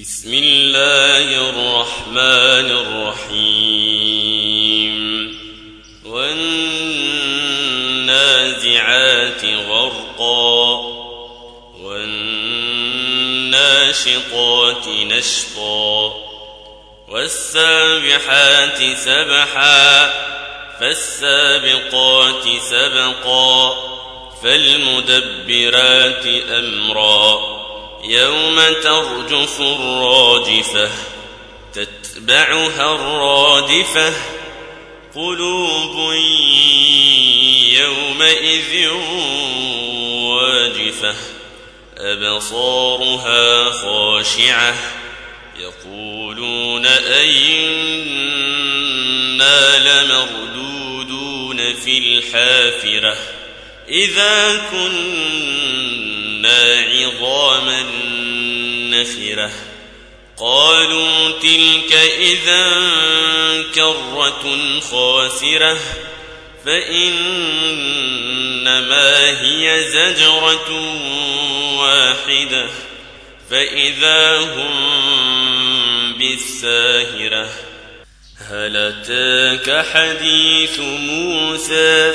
بسم الله الرحمن الرحيم. والنازعات غرقا. والناشطات نشطا. والسابحات سبحا. فالسابقات سبقا. فالمدبرات أمرا. يوم ترجف الراجفة تتبعها الرادفة قلوب يومئذ واجفة أبصارها خاشعة يقولون أئنا لمردودون في الحافرة إذا كنا عظاما نخرة قالوا تلك إذا كرة خاسرة فإنما هي زجرة واحدة فإذا هم بالساهرة هل أتاك حديث موسى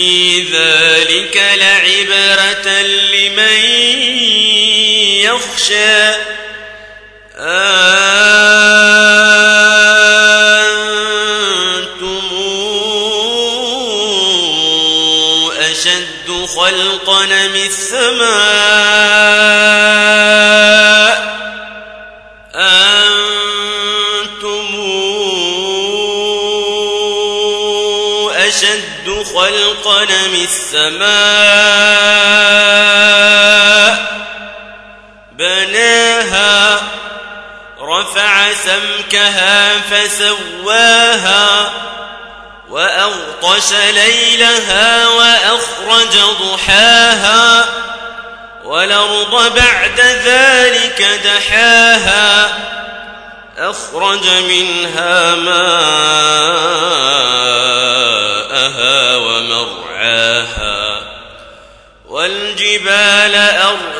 في ذلك لعبرة لمن يخشى. أنتم أشد خلقا من السماء؟ أنتم أشد خلقا من السماء بناها رفع سمكها فسواها وأغطش ليلها وأخرج ضحاها والأرض بعد ذلك دحاها أخرج منها ماءها